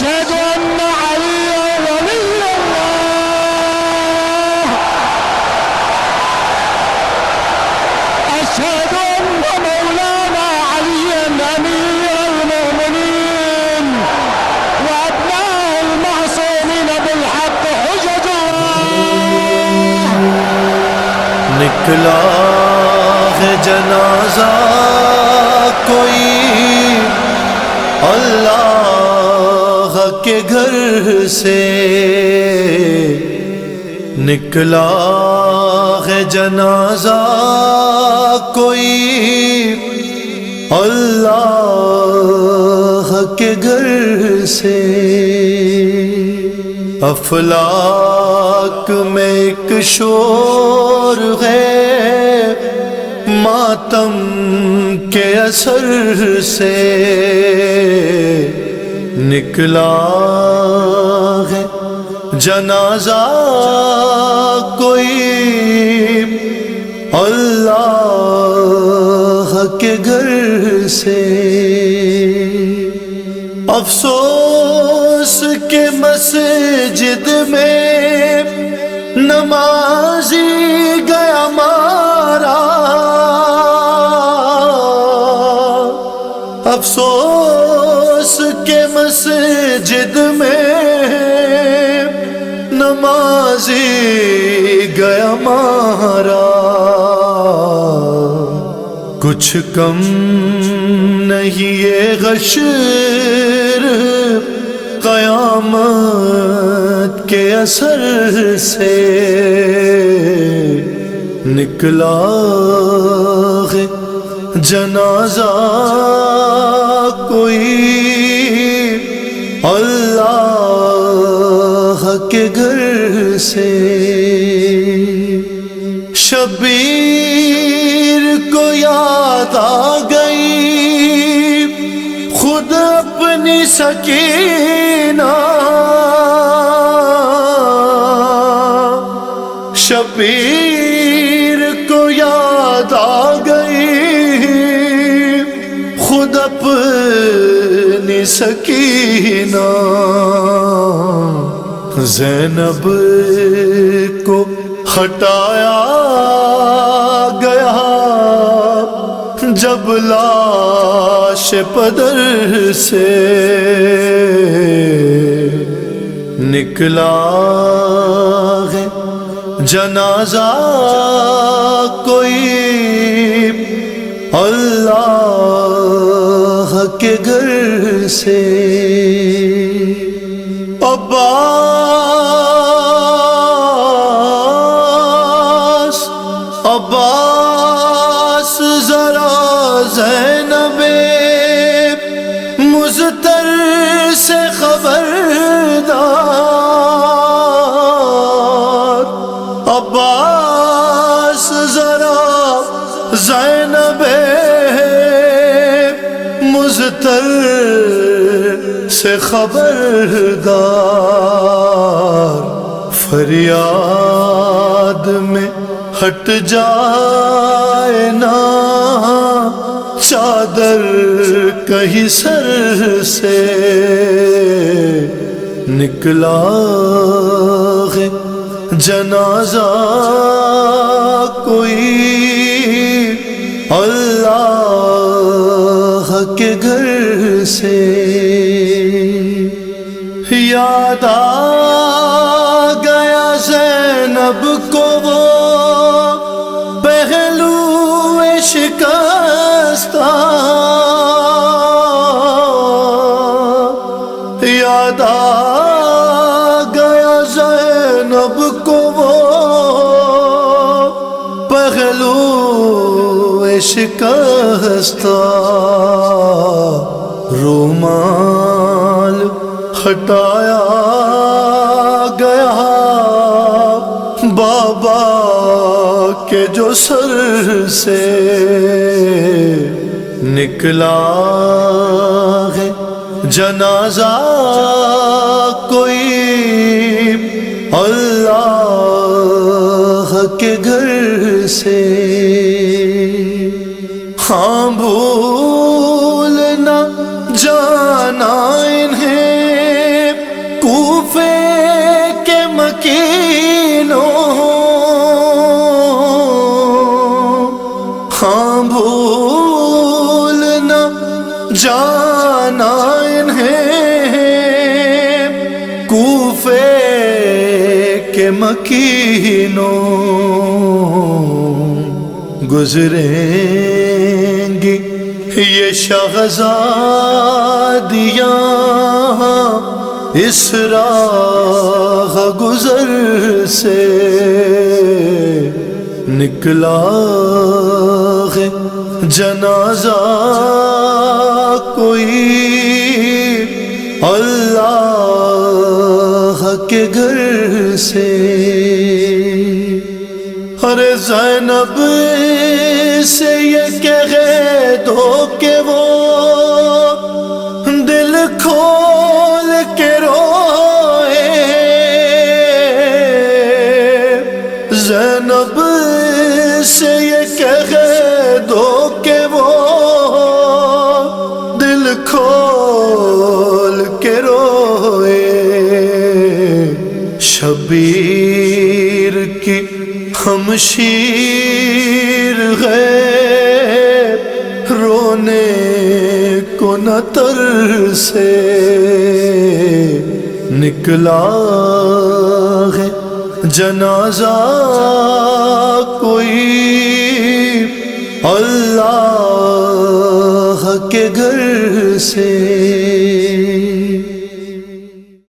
أشهد أن عليا ولي الله. أشهد أن مولانا عليا أمير المؤمنين وأبناء المعصومين بالحق حجج الله نکلا ہے جنازہ کوئی اللہ کے گھر سے نکلا ہے جنازہ کوئی اللہ کے گھر سے افلاک میں ایک شور ہے ماتم کے اثر سے نکلا ہے جنازہ کوئی اللہ کے گھر سے افسوس کے مسجد میں نمازی گیا مارا مسجد میں نمازی گیا مارا کچھ کم نہیں یہ غشر قیامت کے اثر سے۔ نکلا جنازہ کوئی اللہ کے گھر سے شبیر کو یاد آ گئی۔ خود اپنی سکینہ سکینہ۔ زینب کو ہٹایا گیا۔ جب لاش پدر سے نکلا ہے۔ جنازہ کوئی اللہ کے گھر سے۔ عباس عباس ذرا زینب مزتر سے خبر سے خبردار، فریاد میں ہٹ جائے نا۔ چادر کہیں سر سے نکلا ہے۔ جنازہ کوئی اللہ کے گھر سے یاد گیا زینب کو وہ پہلو شکستہ یاد آ گیا زینب کو وہ پہلو شکستہ رومال ہٹایا گیا بابا کے جو سر سے نکلا ہے جنازہ کوئی اللہ کے گھر سے مکینوں گزریں گی یہ شہزادیاں اس راہ گزر سے نکلا ہے جنازہ کوئی اللہ کے گھر سے۔ ارے زینب سے یہ کہہ دو کہ وہ دل کھول کے روئے۔ زینب سے یہ کہہ ہم شیر گئے رونے کو نتر سے نکلا ہے جنازہ کوئی اللہ کے گھر سے